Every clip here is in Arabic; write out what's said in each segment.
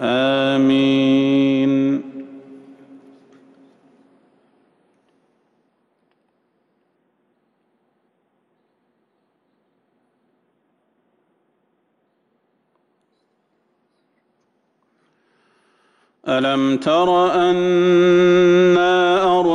آمين. ألم تر أنا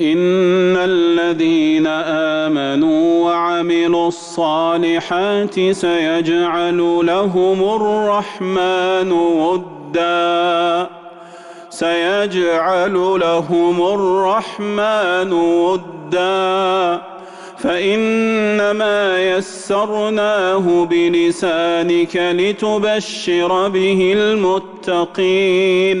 إن الذين آمنوا وعملوا الصالحات سيجعل لهم الرحمن ودا سيجعل لهم الرحمن ودا فإنما يسرناه بلسانك لتبشر به المتقين